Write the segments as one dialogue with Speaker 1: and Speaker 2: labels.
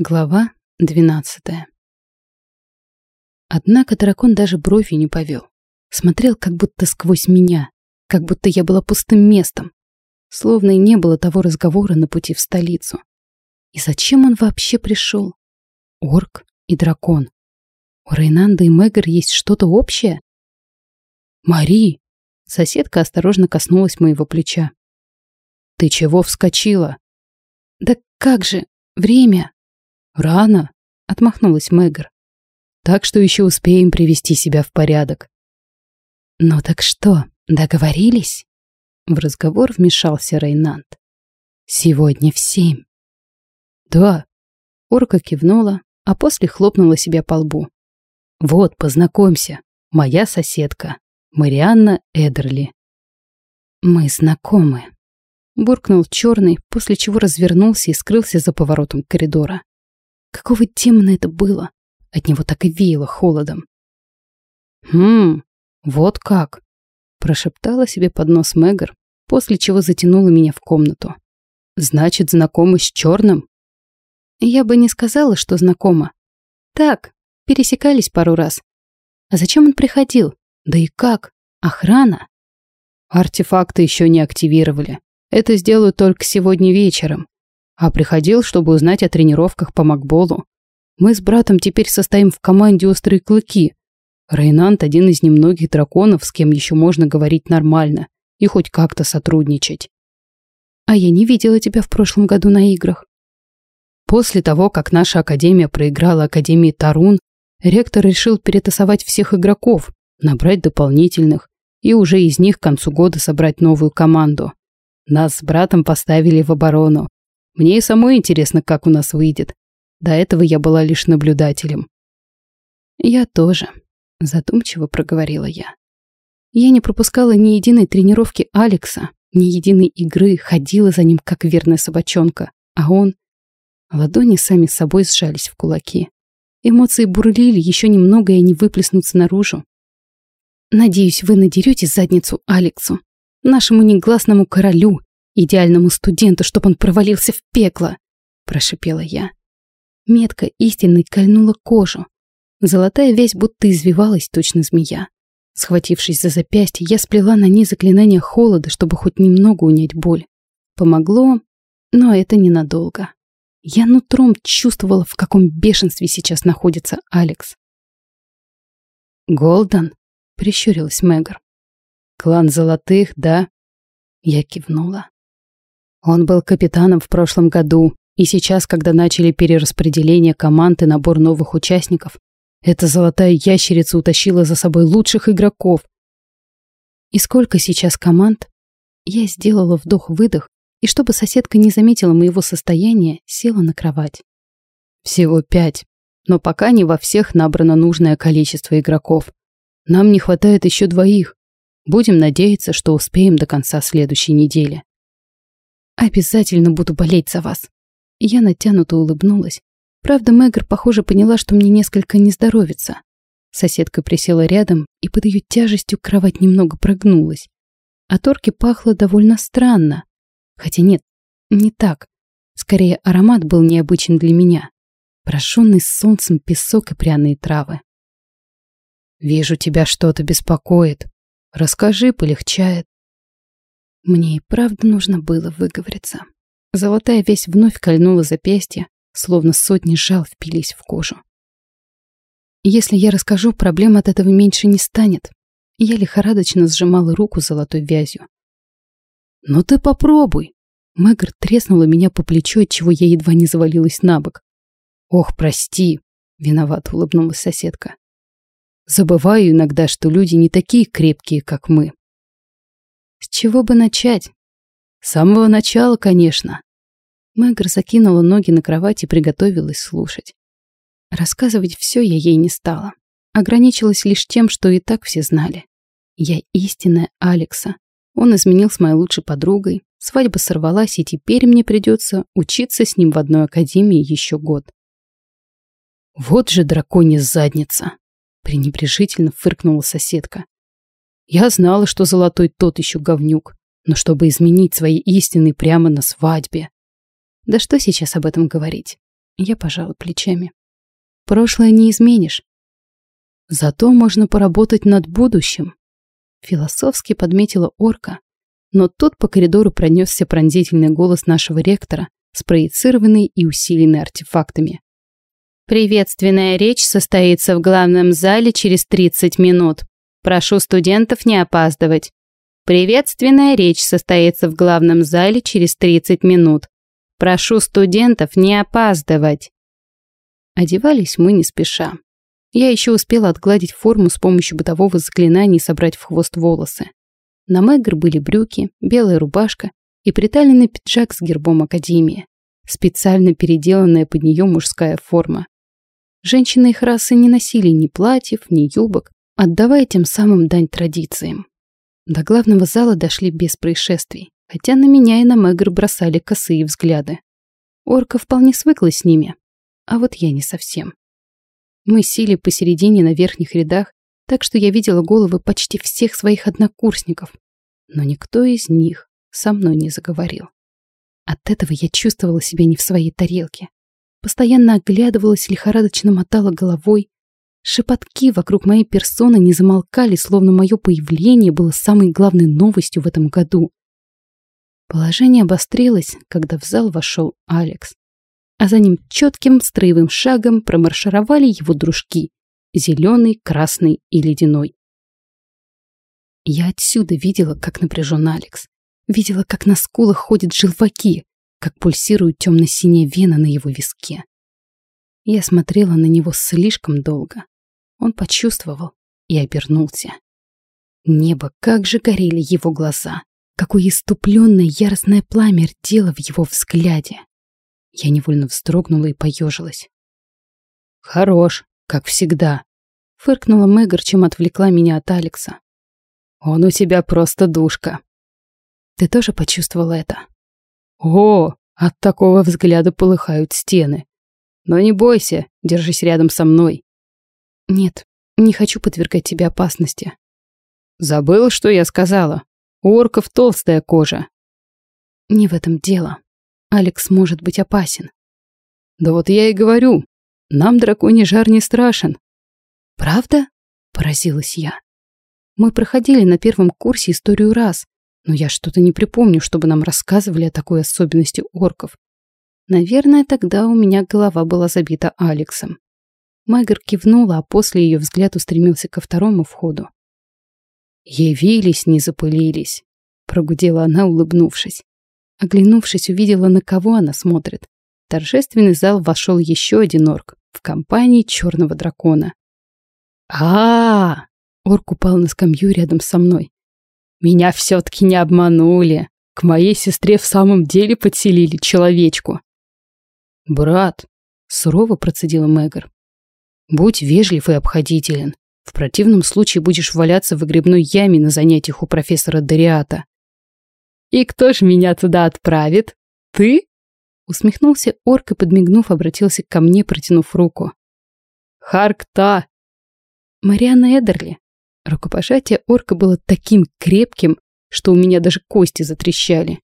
Speaker 1: Глава двенадцатая. Однако дракон даже бровью не повел. Смотрел как будто сквозь меня, как будто я была пустым местом. Словно и не было того разговора на пути в столицу. И зачем он вообще пришел? Орк и дракон. У Рейнанда и Мэгар есть что-то общее? «Мари!» Соседка осторожно коснулась моего плеча. «Ты чего вскочила?» «Да как же! Время!» «Рано», — отмахнулась Мэгр. «Так что еще успеем привести себя в порядок». «Ну так что, договорились?» В разговор вмешался Рейнанд. «Сегодня в семь». «Да». Орка кивнула, а после хлопнула себя по лбу. «Вот, познакомься, моя соседка, Марианна Эдерли». «Мы знакомы», — буркнул черный, после чего развернулся и скрылся за поворотом коридора. Какого демона это было? От него так и веяло холодом. «Хм, вот как!» Прошептала себе под нос Мэгр, после чего затянула меня в комнату. «Значит, знакомы с черным?» Я бы не сказала, что знакома. Так, пересекались пару раз. А зачем он приходил? Да и как? Охрана? Артефакты еще не активировали. Это сделают только сегодня вечером а приходил, чтобы узнать о тренировках по макболу. Мы с братом теперь состоим в команде «Острые клыки». Рейнант – один из немногих драконов, с кем еще можно говорить нормально и хоть как-то сотрудничать. А я не видела тебя в прошлом году на играх. После того, как наша академия проиграла Академии Тарун, ректор решил перетасовать всех игроков, набрать дополнительных и уже из них к концу года собрать новую команду. Нас с братом поставили в оборону, мне и самой интересно, как у нас выйдет. До этого я была лишь наблюдателем. Я тоже, задумчиво проговорила я. Я не пропускала ни единой тренировки Алекса, ни единой игры, ходила за ним, как верная собачонка. А он... Ладони сами собой сжались в кулаки. Эмоции бурлили, еще немного, и они выплеснутся наружу. Надеюсь, вы надерете задницу Алексу, нашему негласному королю, идеальному студенту, чтобы он провалился в пекло, прошипела я. Метка истинной кольнула кожу. Золотая вязь будто извивалась, точно змея. Схватившись за запястье, я сплела на ней заклинание холода, чтобы хоть немного унять боль. Помогло, но это ненадолго. Я нутром чувствовала, в каком бешенстве сейчас находится Алекс. «Голден?» — прищурилась Мэгр. «Клан Золотых, да?» Я кивнула. Он был капитаном в прошлом году, и сейчас, когда начали перераспределение команд и набор новых участников, эта золотая ящерица утащила за собой лучших игроков. И сколько сейчас команд? Я сделала вдох-выдох, и чтобы соседка не заметила моего состояния, села на кровать. Всего пять, но пока не во всех набрано нужное количество игроков. Нам не хватает еще двоих. Будем надеяться, что успеем до конца следующей недели. Обязательно буду болеть за вас. Я натянуто улыбнулась. Правда, Мэгр, похоже, поняла, что мне несколько не здоровится. Соседка присела рядом, и под ее тяжестью кровать немного прогнулась. От орки пахло довольно странно. Хотя нет, не так. Скорее, аромат был необычен для меня. Прошенный солнцем песок и пряные травы. «Вижу, тебя что-то беспокоит. Расскажи, полегчает». Мне и правда нужно было выговориться. Золотая весь вновь кольнула запястье, словно сотни жал впились в кожу. Если я расскажу, проблем от этого меньше не станет. Я лихорадочно сжимала руку золотой вязью. «Ну ты попробуй!» Мэгр треснула меня по плечу, отчего я едва не завалилась на бок. «Ох, прости!» — виновато улыбнулась соседка. «Забываю иногда, что люди не такие крепкие, как мы. С чего бы начать? С самого начала, конечно. Мэгр закинула ноги на кровать и приготовилась слушать. Рассказывать все я ей не стала. Ограничилась лишь тем, что и так все знали. Я истинная Алекса. Он изменил с моей лучшей подругой. Свадьба сорвалась, и теперь мне придется учиться с ним в одной академии еще год. Вот же драконья задница! пренебрежительно фыркнула соседка. Я знала, что Золотой тот еще говнюк, но чтобы изменить свои истины прямо на свадьбе. Да что сейчас об этом говорить? Я пожала плечами. Прошлое не изменишь. Зато можно поработать над будущим. Философски подметила орка, но тут по коридору пронесся пронзительный голос нашего ректора, спроецированный и усиленный артефактами. Приветственная речь состоится в главном зале через 30 минут. Прошу студентов не опаздывать. Приветственная речь состоится в главном зале через 30 минут. Прошу студентов не опаздывать. Одевались мы не спеша. Я еще успела отгладить форму с помощью бытового заклинания и собрать в хвост волосы. На Мэггер были брюки, белая рубашка и приталенный пиджак с гербом Академии. Специально переделанная под нее мужская форма. Женщины их расы не носили ни платьев, ни юбок, отдавая тем самым дань традициям. До главного зала дошли без происшествий хотя на меня и на Мэгр бросали косые взгляды. Орка вполне свыклась с ними, а вот я не совсем. Мы сели посередине на верхних рядах, так что я видела головы почти всех своих однокурсников, но никто из них со мной не заговорил. От этого я чувствовала себя не в своей тарелке. Постоянно оглядывалась, лихорадочно мотала головой. Шепотки вокруг моей персоны не замолкали, словно мое появление было самой главной новостью в этом году. Положение обострилось, когда в зал вошел Алекс. А за ним четким строевым шагом промаршировали его дружки – зеленый, красный и ледяной. Я отсюда видела, как напряжен Алекс. Видела, как на скулах ходят желваки, как пульсирует темно-синяя вена на его виске. Я смотрела на него слишком долго. Он почувствовал и обернулся. Небо, как же горели его глаза. Какое иступленное яростное пламя рдело в его взгляде. Я невольно вздрогнула и поежилась. «Хорош, как всегда», — фыркнула Мэггар, чем отвлекла меня от Алекса. «Он у тебя просто душка». «Ты тоже почувствовала это?» «О, от такого взгляда полыхают стены. Но не бойся, держись рядом со мной». «Нет, не хочу подвергать тебе опасности». «Забыл, что я сказала?» У орков толстая кожа. Не в этом дело. Алекс может быть опасен. Да вот я и говорю, нам драконий жар не страшен. Правда? Поразилась я. Мы проходили на первом курсе историю раз, но я что-то не припомню, чтобы нам рассказывали о такой особенности орков. Наверное, тогда у меня голова была забита Алексом. Мэггер кивнула, а после ее взгляд устремился ко второму входу. «Явились, не запылились», — прогудела она, улыбнувшись. Оглянувшись, увидела, на кого она смотрит. В торжественный зал вошел еще один орк в компании черного дракона. а, -а, -а Орк упал на скамью рядом со мной. «Меня все-таки не обманули. К моей сестре в самом деле подселили человечку». «Брат», — сурово процедила Мэгар, — «будь вежлив и обходителен. В противном случае будешь валяться в выгребной яме на занятиях у профессора Дариата. «И кто ж меня туда отправит? Ты?» Усмехнулся орк и, подмигнув, обратился ко мне, протянув руку. «Харкта!» «Марианна Эдерли». Рукопожатие орка было таким крепким, что у меня даже кости затрещали.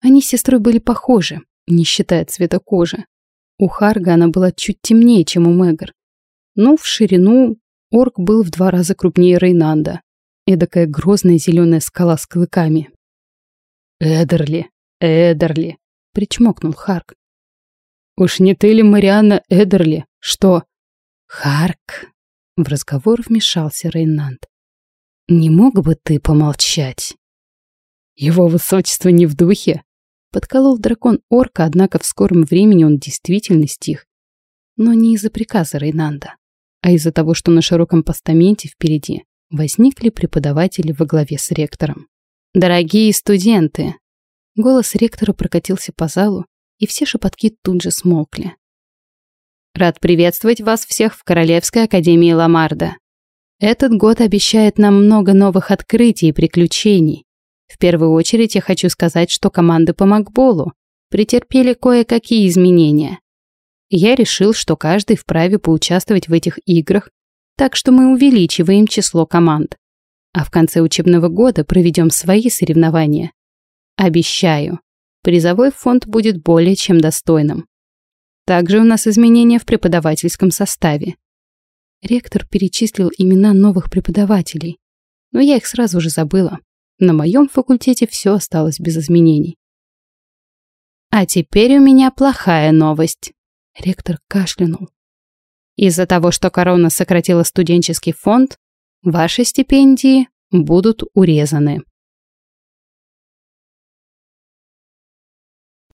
Speaker 1: Они с сестрой были похожи, не считая цвета кожи. У Харга она была чуть темнее, чем у Мэгар. Ну, в ширину Орк был в два раза крупнее Рейнанда. Эдакая грозная зеленая скала с клыками. «Эдерли, Эдерли!» — причмокнул Харк. «Уж не ты ли Марианна Эдерли? Что?» «Харк!» — в разговор вмешался Рейнанд. «Не мог бы ты помолчать?» «Его высочество не в духе!» Подколол дракон орка, однако в скором времени он действительно стих. Но не из-за приказа Рейнанда а из-за того, что на широком постаменте впереди возникли преподаватели во главе с ректором. «Дорогие студенты!» Голос ректора прокатился по залу, и все шепотки тут же смолкли. «Рад приветствовать вас всех в Королевской академии Ламарда. Этот год обещает нам много новых открытий и приключений. В первую очередь я хочу сказать, что команды по Макболу претерпели кое-какие изменения я решил, что каждый вправе поучаствовать в этих играх, так что мы увеличиваем число команд. А в конце учебного года проведем свои соревнования. Обещаю, призовой фонд будет более чем достойным. также у нас изменения в преподавательском составе. Ректор перечислил имена новых преподавателей, но я их сразу же забыла. На моем факультете все осталось без изменений. А теперь у меня плохая новость. Ректор кашлянул. Из-за того, что корона сократила студенческий фонд, ваши стипендии будут урезаны.